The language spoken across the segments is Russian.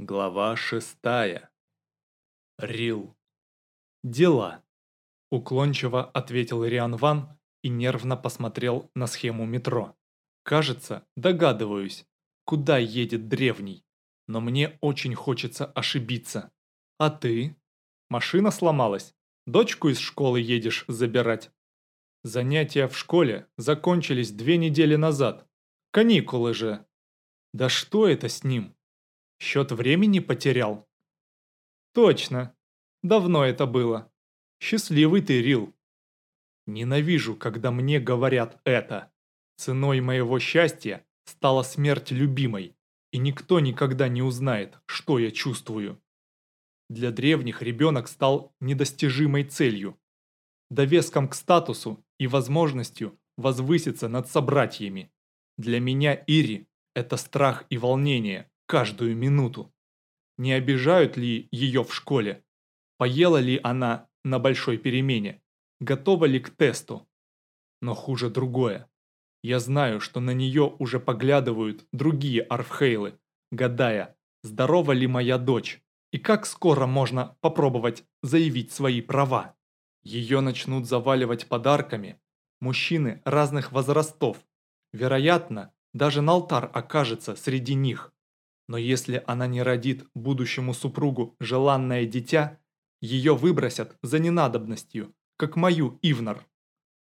Глава шестая. Рил. Дела. Уклончиво ответил Риан Ван и нервно посмотрел на схему метро. Кажется, догадываюсь, куда едет древний, но мне очень хочется ошибиться. А ты? Машина сломалась? Дочку из школы едешь забирать? Занятия в школе закончились две недели назад. Каникулы же. Да что это с ним? Счет времени потерял? Точно. Давно это было. Счастливый ты, Рил. Ненавижу, когда мне говорят это. Ценой моего счастья стала смерть любимой, и никто никогда не узнает, что я чувствую. Для древних ребенок стал недостижимой целью, довеском к статусу и возможностью возвыситься над собратьями. Для меня Ири – это страх и волнение, каждую минуту. Не обижают ли ее в школе? Поела ли она на большой перемене? Готова ли к тесту? Но хуже другое. Я знаю, что на нее уже поглядывают другие арфхейлы, гадая, здорова ли моя дочь, и как скоро можно попробовать заявить свои права. Ее начнут заваливать подарками мужчины разных возрастов. Вероятно, даже Налтар окажется среди них. Но если она не родит будущему супругу желанное дитя, ее выбросят за ненадобностью, как мою Ивнар.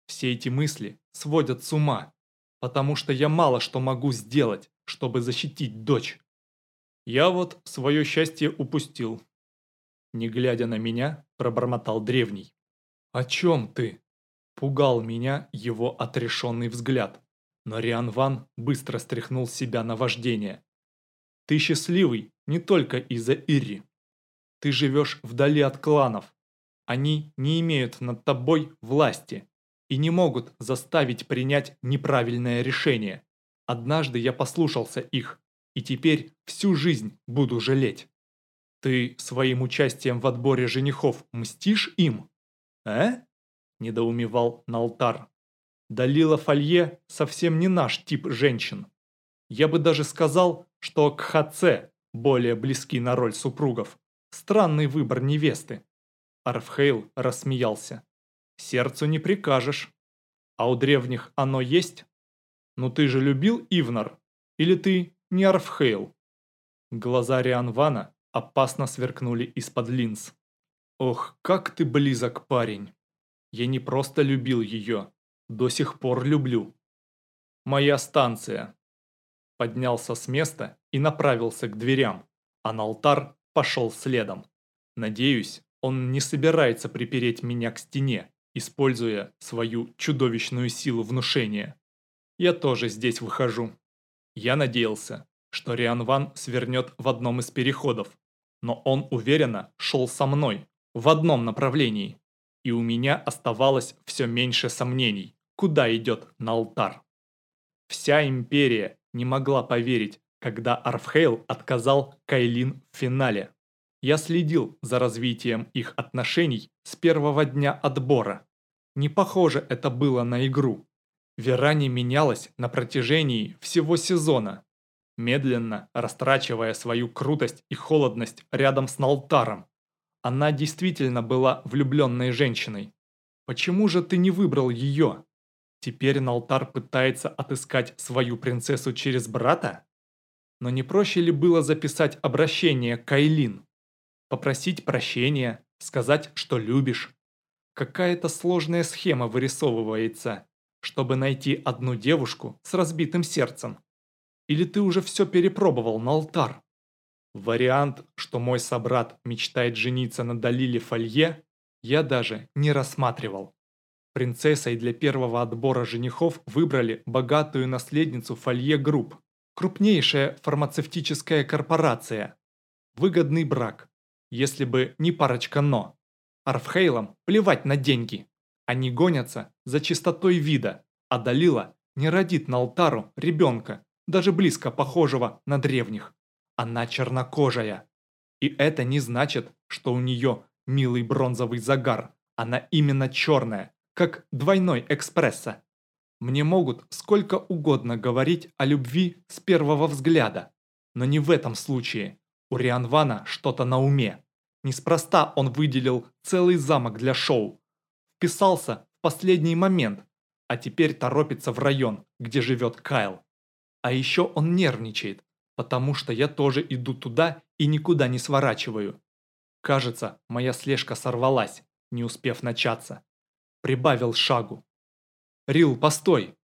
Все эти мысли сводят с ума, потому что я мало что могу сделать, чтобы защитить дочь. Я вот свое счастье упустил. Не глядя на меня, пробормотал древний. «О чем ты?» Пугал меня его отрешенный взгляд. Но Риан Ван быстро стряхнул себя на вождение. Ты счастливый не только из-за Ирри. Ты живешь вдали от кланов. Они не имеют над тобой власти и не могут заставить принять неправильное решение. Однажды я послушался их, и теперь всю жизнь буду жалеть. Ты своим участием в отборе женихов мстишь им? Э? Недоумевал Налтар. Далила Фолье совсем не наш тип женщин. Я бы даже сказал, что Кхаце более близки на роль супругов. Странный выбор невесты. Арфхейл рассмеялся. Сердцу не прикажешь. А у древних оно есть? Ну ты же любил Ивнар? Или ты не Арфхейл? Глаза Рианвана опасно сверкнули из-под линз. Ох, как ты близок, парень. Я не просто любил ее, до сих пор люблю. Моя станция поднялся с места и направился к дверям, а Налтар пошел следом. Надеюсь, он не собирается припереть меня к стене, используя свою чудовищную силу внушения. Я тоже здесь выхожу. Я надеялся, что Рианван свернет в одном из переходов, но он уверенно шел со мной, в одном направлении, и у меня оставалось все меньше сомнений, куда идет Налтар. Вся империя не могла поверить, когда Арфхейл отказал Кайлин в финале. Я следил за развитием их отношений с первого дня отбора. Не похоже это было на игру. Верани менялась на протяжении всего сезона, медленно растрачивая свою крутость и холодность рядом с Налтаром. Она действительно была влюбленной женщиной. Почему же ты не выбрал ее? Теперь Налтар пытается отыскать свою принцессу через брата? Но не проще ли было записать обращение Кайлин? Попросить прощения, сказать, что любишь? Какая-то сложная схема вырисовывается, чтобы найти одну девушку с разбитым сердцем. Или ты уже все перепробовал на алтар? Вариант, что мой собрат мечтает жениться на Далиле Фолье, я даже не рассматривал. Принцессой для первого отбора женихов выбрали богатую наследницу Фолье Групп, крупнейшая фармацевтическая корпорация. Выгодный брак, если бы не парочка «но». Арфхейлам плевать на деньги. Они гонятся за чистотой вида, а Далила не родит на алтару ребенка, даже близко похожего на древних. Она чернокожая. И это не значит, что у нее милый бронзовый загар. Она именно черная, как двойной экспресса. Мне могут сколько угодно говорить о любви с первого взгляда, но не в этом случае. У Рианвана что-то на уме. Неспроста он выделил целый замок для шоу. Вписался в последний момент, а теперь торопится в район, где живет Кайл. А еще он нервничает, потому что я тоже иду туда и никуда не сворачиваю. Кажется, моя слежка сорвалась, не успев начаться. Прибавил шагу. «Рил, постой!»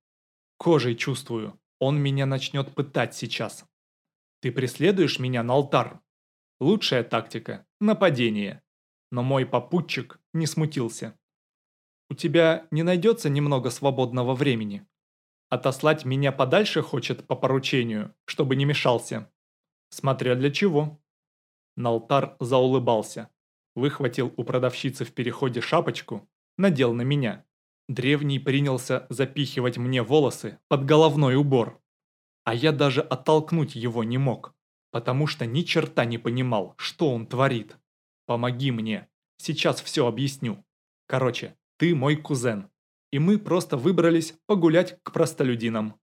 Кожей чувствую, он меня начнет пытать сейчас. Ты преследуешь меня на алтар? Лучшая тактика – нападение. Но мой попутчик не смутился. У тебя не найдется немного свободного времени? Отослать меня подальше хочет по поручению, чтобы не мешался. Смотря для чего. Налтар заулыбался, выхватил у продавщицы в переходе шапочку, надел на меня. Древний принялся запихивать мне волосы под головной убор. А я даже оттолкнуть его не мог, потому что ни черта не понимал, что он творит. Помоги мне, сейчас все объясню. Короче, ты мой кузен, и мы просто выбрались погулять к простолюдинам.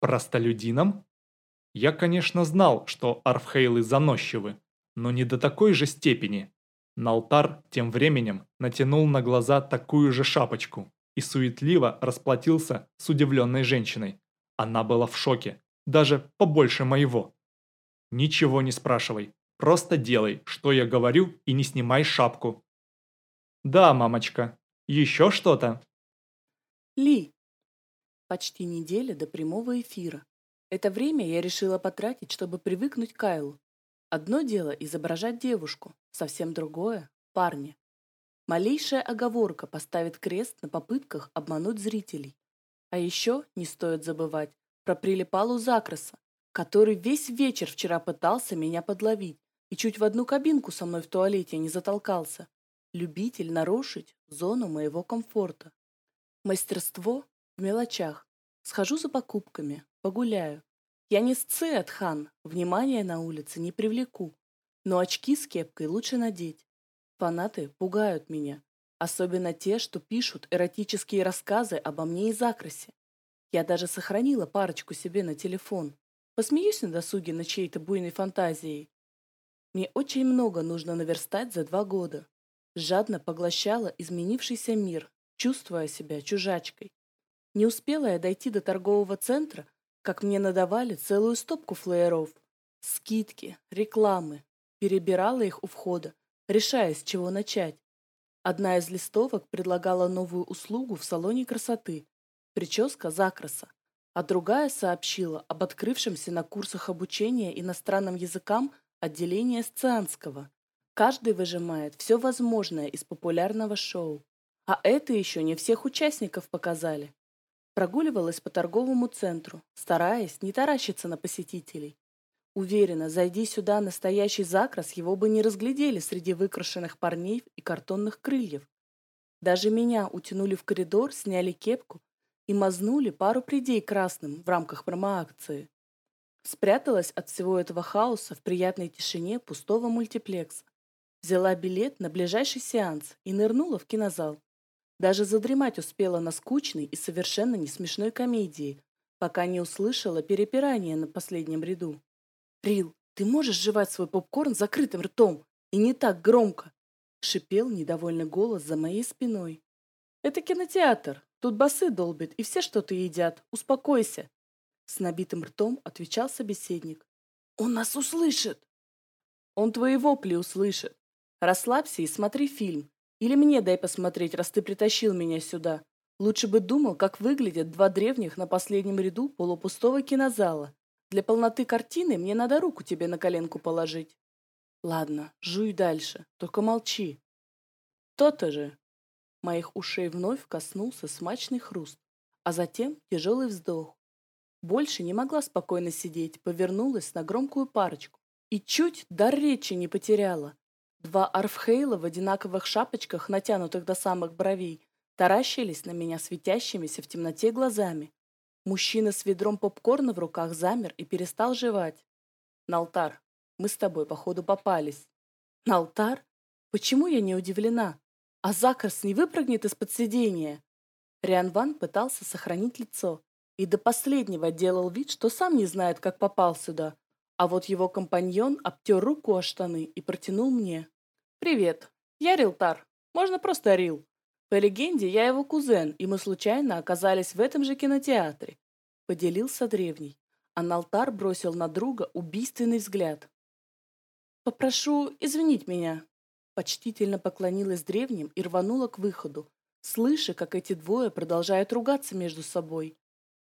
Простолюдинам? Я, конечно, знал, что арфхейлы заносчивы, но не до такой же степени. Налтар тем временем натянул на глаза такую же шапочку, и суетливо расплатился с удивленной женщиной. Она была в шоке, даже побольше моего. «Ничего не спрашивай, просто делай, что я говорю, и не снимай шапку». «Да, мамочка, еще что-то?» Ли. Почти неделя до прямого эфира. Это время я решила потратить, чтобы привыкнуть к Кайлу. Одно дело изображать девушку, совсем другое – парня. Малейшая оговорка поставит крест на попытках обмануть зрителей. А еще не стоит забывать про прилипалу Закраса, который весь вечер вчера пытался меня подловить и чуть в одну кабинку со мной в туалете не затолкался. Любитель нарушить зону моего комфорта. Мастерство в мелочах. Схожу за покупками, погуляю. Я не сцеат, хан, внимания на улице не привлеку. Но очки с кепкой лучше надеть. Фанаты пугают меня, особенно те, что пишут эротические рассказы обо мне и Закрасе. Я даже сохранила парочку себе на телефон. Посмеюсь на досуге на чьей-то буйной фантазией. Мне очень много нужно наверстать за два года. Жадно поглощала изменившийся мир, чувствуя себя чужачкой. Не успела я дойти до торгового центра, как мне надавали целую стопку флееров. Скидки, рекламы. Перебирала их у входа, решая, с чего начать. Одна из листовок предлагала новую услугу в салоне красоты – прическа закраса, а другая сообщила об открывшемся на курсах обучения иностранным языкам отделении сцианского. Каждый выжимает все возможное из популярного шоу. А это еще не всех участников показали. Прогуливалась по торговому центру, стараясь не таращиться на посетителей. Уверена, зайди сюда настоящий закрас, его бы не разглядели среди выкрашенных парней и картонных крыльев. Даже меня утянули в коридор, сняли кепку и мазнули пару придей красным в рамках промоакции. Спряталась от всего этого хаоса в приятной тишине пустого мультиплекса. Взяла билет на ближайший сеанс и нырнула в кинозал. Даже задремать успела на скучной и совершенно не смешной комедии, пока не услышала перепирание на последнем ряду. «Рил, ты можешь жевать свой попкорн закрытым ртом и не так громко?» шипел недовольный голос за моей спиной. «Это кинотеатр. Тут басы долбят, и все что-то едят. Успокойся!» С набитым ртом отвечал собеседник. «Он нас услышит!» «Он твои вопли услышит. Расслабься и смотри фильм. Или мне дай посмотреть, раз ты притащил меня сюда. Лучше бы думал, как выглядят два древних на последнем ряду полупустого кинозала. Для полноты картины мне надо руку тебе на коленку положить. Ладно, жуй дальше, только молчи. То-то же. Моих ушей вновь коснулся смачный хруст, а затем тяжелый вздох. Больше не могла спокойно сидеть, повернулась на громкую парочку и чуть дар речи не потеряла. Два арфхейла в одинаковых шапочках, натянутых до самых бровей, таращились на меня светящимися в темноте глазами. Мужчина с ведром попкорна в руках замер и перестал жевать. «Налтар, мы с тобой, походу, попались». «Налтар? Почему я не удивлена? А Закарс не выпрыгнет из-под сидения?» Риан Ван пытался сохранить лицо и до последнего делал вид, что сам не знает, как попал сюда, А вот его компаньон обтер руку о штаны и протянул мне. «Привет, я Рилтар. Можно просто Рил. По легенде, я его кузен, и мы случайно оказались в этом же кинотеатре», — поделился древний. А Налтар бросил на друга убийственный взгляд. «Попрошу извинить меня», — почтительно поклонилась древним и рванула к выходу, слыша, как эти двое продолжают ругаться между собой.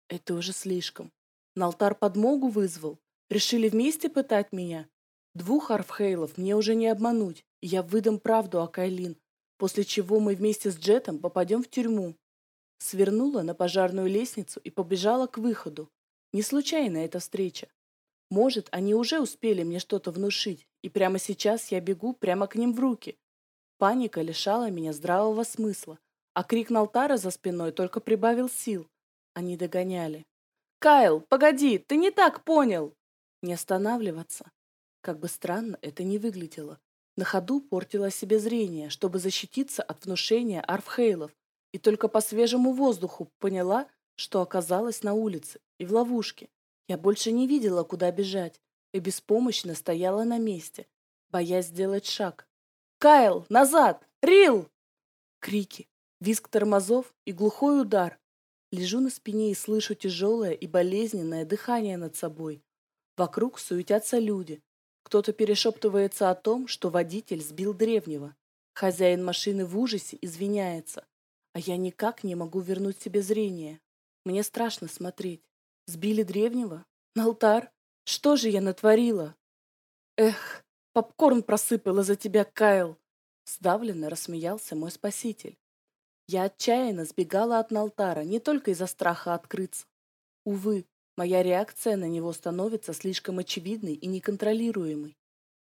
«Это уже слишком. Налтар подмогу вызвал. Решили вместе пытать меня. Двух арфхейлов мне уже не обмануть, я выдам правду о Кайлин, после чего мы вместе с Джетом попадем в тюрьму. Свернула на пожарную лестницу и побежала к выходу. Не случайно эта встреча. Может, они уже успели мне что-то внушить, и прямо сейчас я бегу прямо к ним в руки. Паника лишала меня здравого смысла, а крик Налтара за спиной только прибавил сил. Они догоняли. «Кайл, погоди, ты не так понял!» Не останавливаться. Как бы странно это ни выглядело. На ходу портила себе зрение, чтобы защититься от внушения арфхейлов, и только по свежему воздуху поняла, что оказалась на улице и в ловушке. Я больше не видела, куда бежать, и беспомощно стояла на месте, боясь сделать шаг. «Кайл, назад! Рил!» Крики, визг тормозов и глухой удар. Лежу на спине и слышу тяжелое и болезненное дыхание над собой. Вокруг суетятся люди, кто-то перешептывается о том, что водитель сбил древнего. Хозяин машины в ужасе извиняется. А я никак не могу вернуть себе зрение. Мне страшно смотреть. Сбили древнего? На алтарь? Что же я натворила? Эх, попкорн просыпала за тебя, Кайл. Сдавленно рассмеялся мой спаситель. Я отчаянно сбегала от Налтара не только из-за страха открыться. Увы, Моя реакция на него становится слишком очевидной и неконтролируемой.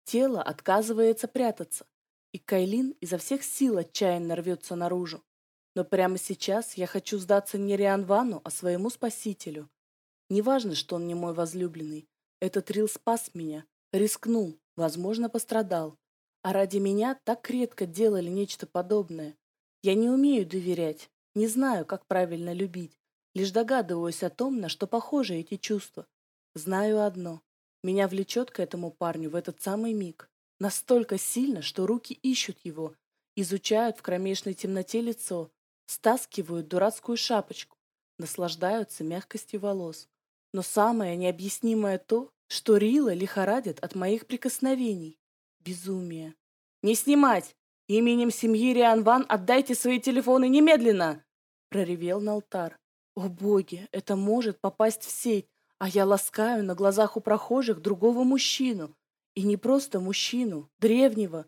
Тело отказывается прятаться, и Кайлин изо всех сил отчаянно рвется наружу. Но прямо сейчас я хочу сдаться не Рианвану, а своему спасителю. Неважно, что он не мой возлюбленный. Этот Рил спас меня, рискнул, возможно, пострадал. А ради меня так редко делали нечто подобное. Я не умею доверять, не знаю, как правильно любить. Лишь догадываюсь о том, на что похожи эти чувства. Знаю одно. Меня влечет к этому парню в этот самый миг. Настолько сильно, что руки ищут его, изучают в кромешной темноте лицо, стаскивают дурацкую шапочку, наслаждаются мягкостью волос. Но самое необъяснимое то, что Рила лихорадит от моих прикосновений. Безумие. «Не снимать! Именем семьи Рианван отдайте свои телефоны немедленно!» проревел Налтар. О боги, это может попасть в сеть, а я ласкаю на глазах у прохожих другого мужчину. И не просто мужчину, древнего.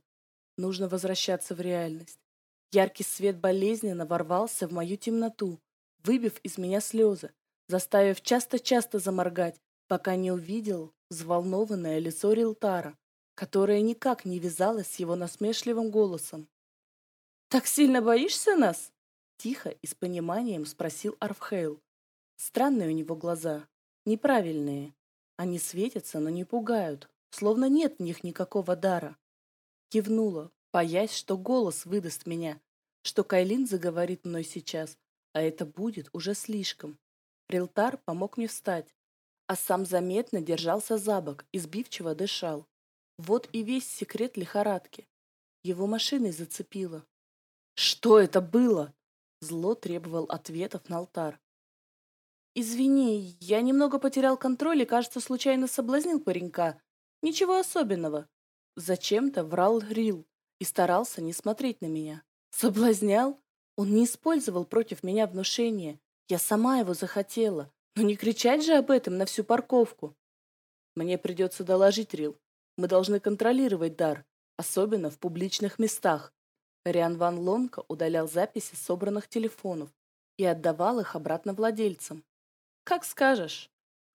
Нужно возвращаться в реальность. Яркий свет болезненно ворвался в мою темноту, выбив из меня слезы, заставив часто-часто заморгать, пока не увидел взволнованное лицо Рилтара, которое никак не вязалось с его насмешливым голосом. «Так сильно боишься нас?» Тихо и с пониманием спросил Арфхейл. Странные у него глаза, неправильные. Они светятся, но не пугают, словно нет в них никакого дара. Кивнула, боясь, что голос выдаст меня, что Кайлин заговорит мной сейчас, а это будет уже слишком. Рилтар помог мне встать, а сам заметно держался за бок и сбивчиво дышал. Вот и весь секрет лихорадки. Его машиной зацепило. «Что это было?» Зло требовал ответов на алтар. «Извини, я немного потерял контроль и, кажется, случайно соблазнил паренька. Ничего особенного». Зачем-то врал Рил и старался не смотреть на меня. «Соблазнял? Он не использовал против меня внушение. Я сама его захотела. Но не кричать же об этом на всю парковку». «Мне придется доложить, Рил. Мы должны контролировать дар, особенно в публичных местах. Риан Ван Лонка удалял записи собранных телефонов и отдавал их обратно владельцам. «Как скажешь!»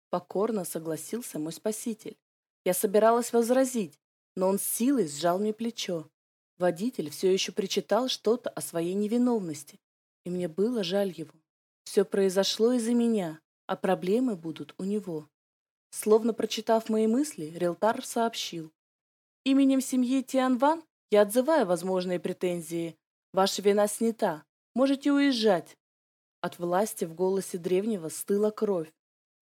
Покорно согласился мой спаситель. Я собиралась возразить, но он с силой сжал мне плечо. Водитель все еще причитал что-то о своей невиновности, и мне было жаль его. Все произошло из-за меня, а проблемы будут у него. Словно прочитав мои мысли, Релтар сообщил. Именем семьи Тианван я отзываю возможные претензии. Ваша вина снята. Можете уезжать. От власти в голосе древнего стыла кровь.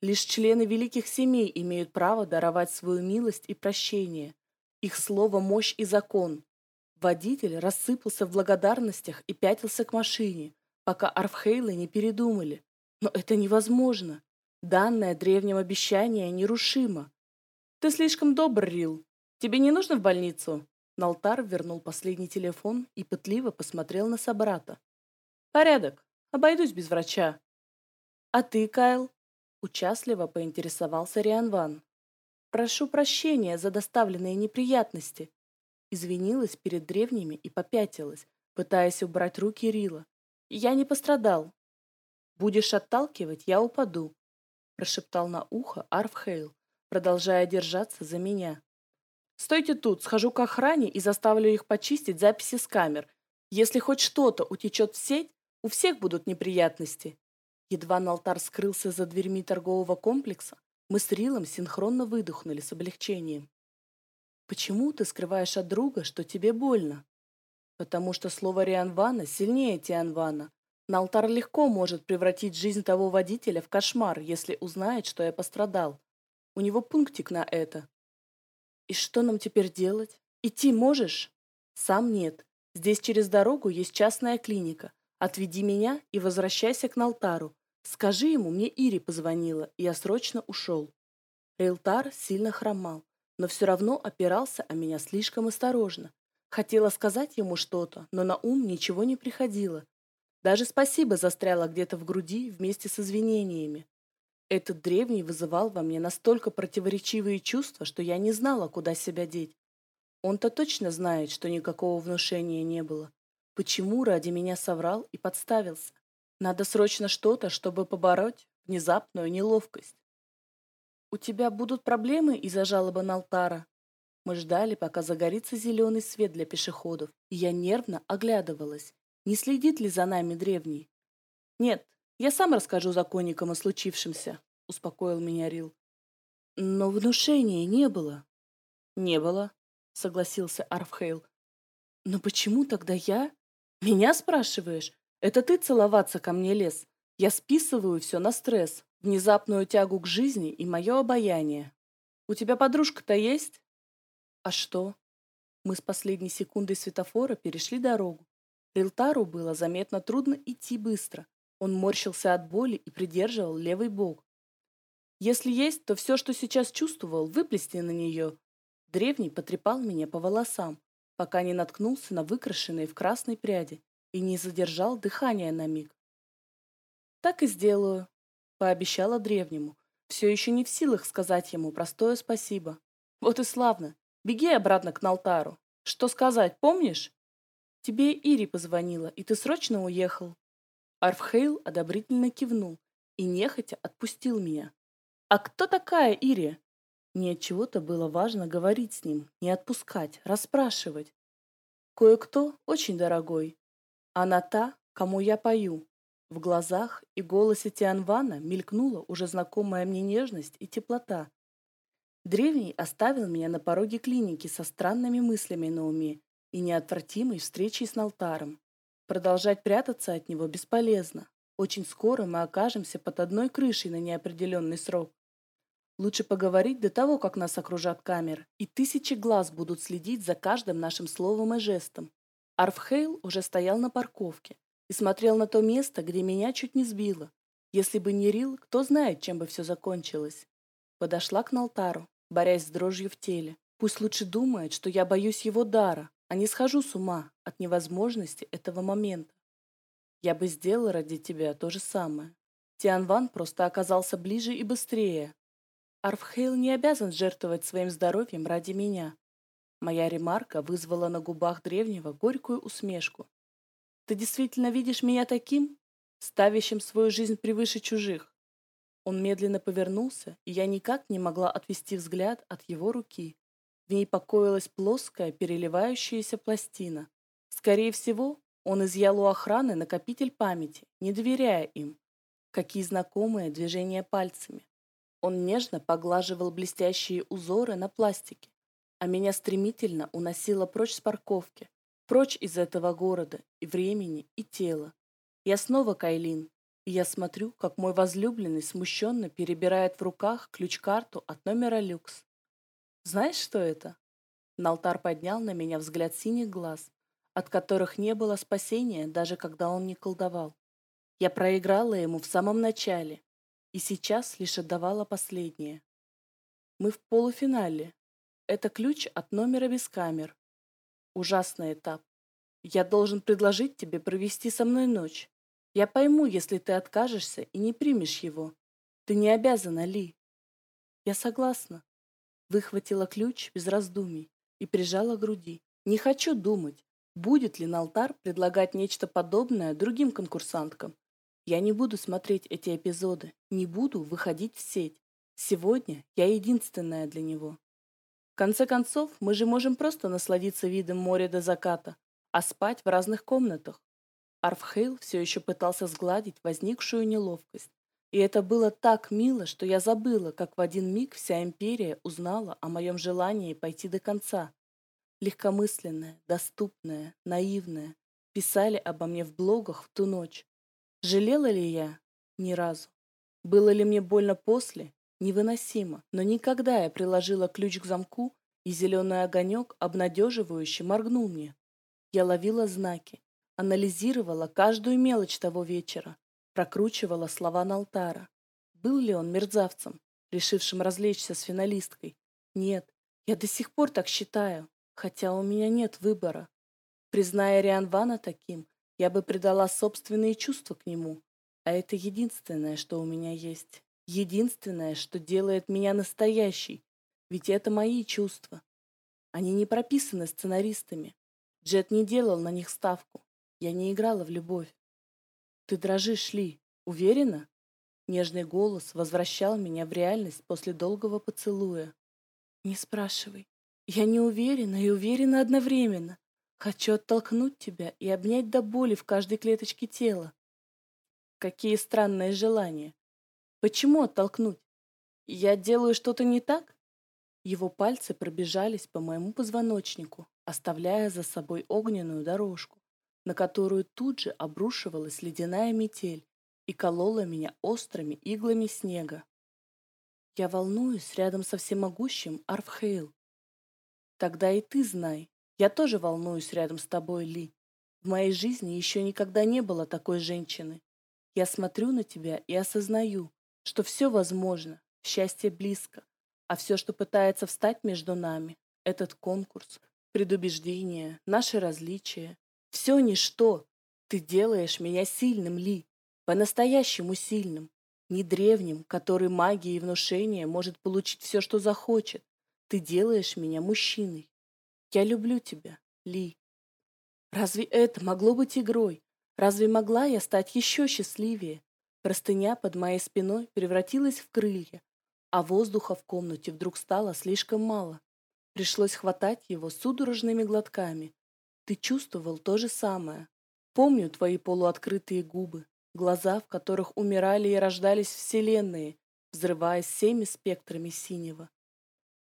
Лишь члены великих семей имеют право даровать свою милость и прощение. Их слово – мощь и закон. Водитель рассыпался в благодарностях и пятился к машине, пока Арфхейлы не передумали. Но это невозможно. Данное древним обещание нерушимо. Ты слишком добр, Рил. Тебе не нужно в больницу? Налтар вернул последний телефон и пытливо посмотрел на собрата. Порядок. Обойдусь без врача. А ты, Кайл? Участливо поинтересовался Рианван. «Прошу прощения за доставленные неприятности», извинилась перед древними и попятилась, пытаясь убрать руки Рила. «Я не пострадал». «Будешь отталкивать, я упаду», прошептал на ухо Арфхейл, продолжая держаться за меня. «Стойте тут, схожу к охране и заставлю их почистить записи с камер. Если хоть что-то утечет в сеть, у всех будут неприятности. Едва Налтар скрылся за дверьми торгового комплекса, мы с Рилом синхронно выдохнули с облегчением. «Почему ты скрываешь от друга, что тебе больно?» «Потому что слово Рианвана сильнее Тианвана. Налтар легко может превратить жизнь того водителя в кошмар, если узнает, что я пострадал. У него пунктик на это». «И что нам теперь делать? Идти можешь?» «Сам нет. Здесь через дорогу есть частная клиника. Отведи меня и возвращайся к Налтару. Скажи ему, мне Ири позвонила, и я срочно ушел. Рейлтар сильно хромал, но все равно опирался о меня слишком осторожно. Хотела сказать ему что-то, но на ум ничего не приходило. Даже спасибо застряло где-то в груди вместе с извинениями. Этот древний вызывал во мне настолько противоречивые чувства, что я не знала, куда себя деть. Он-то точно знает, что никакого внушения не было. Почему ради меня соврал и подставился? Надо срочно что-то, чтобы побороть внезапную неловкость. «У тебя будут проблемы из-за жалобы на Алтара?» Мы ждали, пока загорится зеленый свет для пешеходов, и я нервно оглядывалась. Не следит ли за нами древний? «Нет, я сам расскажу законникам о случившемся», — успокоил меня Рил. «Но внушения не было». «Не было», — согласился Арфхейл. «Но почему тогда я? Меня спрашиваешь? Это ты целоваться ко мне лез. Я списываю все на стресс, внезапную тягу к жизни и мое обаяние. У тебя подружка-то есть? А что? Мы с последней секундой светофора перешли дорогу. Рилтару было заметно трудно идти быстро. Он морщился от боли и придерживал левый бок. Если есть, то все, что сейчас чувствовал, выплести на нее. Древний потрепал меня по волосам, пока не наткнулся на выкрашенные в красной пряди и не задержал дыхания на миг. «Так и сделаю», — пообещала древнему, все еще не в силах сказать ему простое спасибо. «Вот и славно. Беги обратно к Налтару. Что сказать, помнишь?» «Тебе Ири позвонила, и ты срочно уехал». Арфхейл одобрительно кивнул и нехотя отпустил меня. «А кто такая Ири?» Мне чего-то было важно говорить с ним, не отпускать, расспрашивать. Кое-кто очень дорогой, она та, кому я пою. В глазах и голосе Тианвана мелькнула уже знакомая мне нежность и теплота. Древний оставил меня на пороге клиники со странными мыслями на уме и неотвратимой встречей с Налтаром. Продолжать прятаться от него бесполезно. Очень скоро мы окажемся под одной крышей на неопределенный срок. Лучше поговорить до того, как нас окружат камеры, и тысячи глаз будут следить за каждым нашим словом и жестом. Арфхейл уже стоял на парковке и смотрел на то место, где меня чуть не сбило. Если бы не Рил, кто знает, чем бы все закончилось. Подошла к Налтару, борясь с дрожью в теле. Пусть лучше думает, что я боюсь его дара, а не схожу с ума от невозможности этого момента. Я бы сделала ради тебя то же самое. Тианван просто оказался ближе и быстрее. Арфхейл не обязан жертвовать своим здоровьем ради меня. Моя ремарка вызвала на губах древнего горькую усмешку. «Ты действительно видишь меня таким, ставящим свою жизнь превыше чужих?» Он медленно повернулся, и я никак не могла отвести взгляд от его руки. В ней покоилась плоская, переливающаяся пластина. Скорее всего, он изъял у охраны накопитель памяти, не доверяя им. Какие знакомые движения пальцами. Он нежно поглаживал блестящие узоры на пластике, а меня стремительно уносило прочь с парковки, прочь из этого города, и времени, и тела. Я снова Кайлин, И я смотрю, как мой возлюбленный смущенно перебирает в руках ключ-карту от номера люкс. Знаешь, что это? Налтар поднял на меня взгляд синих глаз, от которых не было спасения, даже когда он не колдовал. Я проиграла ему в самом начале, и сейчас лишь отдавала последнее. Мы в полуфинале. Это ключ от номера без камер. Ужасный этап. Я должен предложить тебе провести со мной ночь. Я пойму, если ты откажешься и не примешь его. Ты не обязана, Ли. Я согласна. Выхватила ключ без раздумий и прижала к груди. Не хочу думать, будет ли Налтар предлагать нечто подобное другим конкурсанткам. Я не буду смотреть эти эпизоды, не буду выходить в сеть. Сегодня я единственная для него. В конце концов, мы же можем просто насладиться видом моря до заката, а спать в разных комнатах. Арфхейл все еще пытался сгладить возникшую неловкость. И это было так мило, что я забыла, как в один миг вся империя узнала о моем желании пойти до конца. Легкомысленная, доступная, наивная. Писали обо мне в блогах в ту ночь. Жалела ли я? Ни разу. Было ли мне больно после? Невыносимо. Но никогда я приложила ключ к замку, и зеленый огонек обнадеживающе моргнул мне. Я ловила знаки, анализировала каждую мелочь того вечера, прокручивала слова Налтара. Был ли он мерзавцем, решившим развлечься с финалисткой? Нет, я до сих пор так считаю, хотя у меня нет выбора. Призная Риан Вана таким, я бы предала собственные чувства к нему. А это единственное, что у меня есть. Единственное, что делает меня настоящей. Ведь это мои чувства. Они не прописаны сценаристами. Джет не делал на них ставку. Я не играла в любовь. Ты дрожишь, Ли. Уверена? Нежный голос возвращал меня в реальность после долгого поцелуя. Не спрашивай. Я не уверена и уверена одновременно. Хочу оттолкнуть тебя и обнять до боли в каждой клеточке тела. Какие странные желания. Почему оттолкнуть? Я делаю что-то не так? Его пальцы пробежались по моему позвоночнику, оставляя за собой огненную дорожку, на которую тут же обрушивалась ледяная метель и колола меня острыми иглами снега. Я волнуюсь рядом со всемогущим Арфхейл. Тогда и ты знай, я тоже волнуюсь рядом с тобой, Ли. В моей жизни еще никогда не было такой женщины. Я смотрю на тебя и осознаю, что все возможно, счастье близко, а все, что пытается встать между нами, этот конкурс, предубеждения, наши различия, все ничто. Ты делаешь меня сильным, Ли, по-настоящему сильным, не древним, который магией и внушением может получить все, что захочет. Ты делаешь меня мужчиной, я люблю тебя, Ли. Разве это могло быть игрой? Разве могла я стать еще счастливее? Простыня под моей спиной превратилась в крылья, а воздуха в комнате вдруг стало слишком мало. Пришлось хватать его судорожными глотками. Ты чувствовал то же самое. Помню твои полуоткрытые губы, глаза, в которых умирали и рождались вселенные, взрываясь всеми спектрами синего.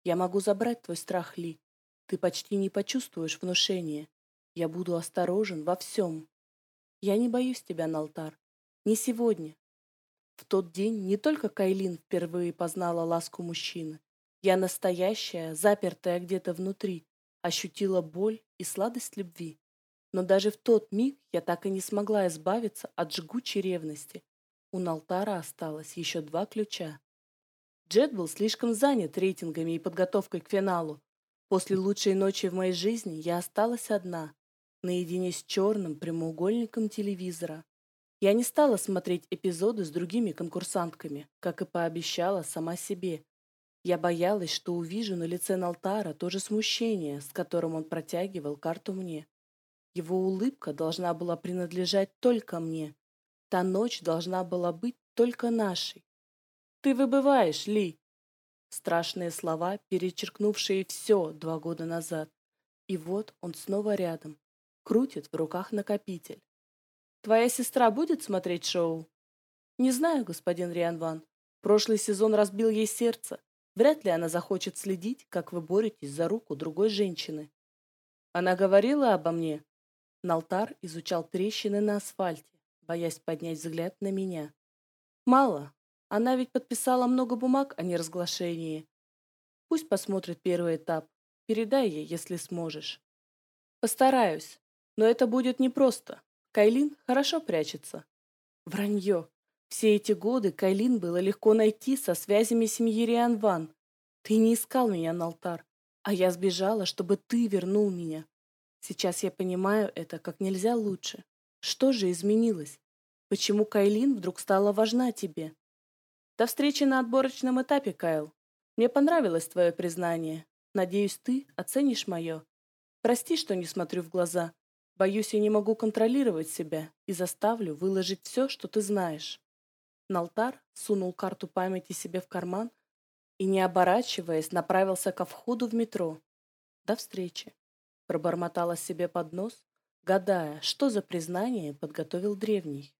Я могу забрать твой страх, Ли, ты почти не почувствуешь внушения. Я буду осторожен во всем. Я не боюсь тебя, Налтар. Не сегодня. В тот день не только Кайлин впервые познала ласку мужчины. Я настоящая, запертая где-то внутри, ощутила боль и сладость любви. Но даже в тот миг я так и не смогла избавиться от жгучей ревности. У Налтара осталось еще два ключа. Джет был слишком занят рейтингами и подготовкой к финалу, После лучшей ночи в моей жизни я осталась одна, наедине с черным прямоугольником телевизора. Я не стала смотреть эпизоды с другими конкурсантками, как и пообещала сама себе. Я боялась, что увижу на лице Налтара то же смущение, с которым он протягивал карту мне. Его улыбка должна была принадлежать только мне. Та ночь должна была быть только нашей. «Ты выбываешь, Ли!» Страшные слова, перечеркнувшие все два года назад. И вот он снова рядом, крутит в руках накопитель. «Твоя сестра будет смотреть шоу?» «Не знаю, господин Рианван. Прошлый сезон разбил ей сердце. Вряд ли она захочет следить, как вы боретесь за руку другой женщины». «Она говорила обо мне?» Налтар изучал трещины на асфальте, боясь поднять взгляд на меня. Мало. Она ведь подписала много бумаг о неразглашении. Пусть посмотрит первый этап. Передай ей, если сможешь. Постараюсь. Но это будет непросто. Кайлин хорошо прячется. Вранье. Все эти годы Кайлин было легко найти со связями семьи Риан Ван. Ты не искал меня на алтар, а я сбежала, чтобы ты вернул меня. Сейчас я понимаю это как нельзя лучше. Что же изменилось? Почему Кайлин вдруг стала важна тебе? До встречи на отборочном этапе, Кайл. Мне понравилось твое признание. Надеюсь, ты оценишь мое. Прости, что не смотрю в глаза. Боюсь, я не могу контролировать себя и заставлю выложить все, что ты знаешь. Налтар сунул карту памяти себе в карман и, не оборачиваясь, направился ко входу в метро. До встречи. Пробормотала себе под нос, гадая, что за признание подготовил древний.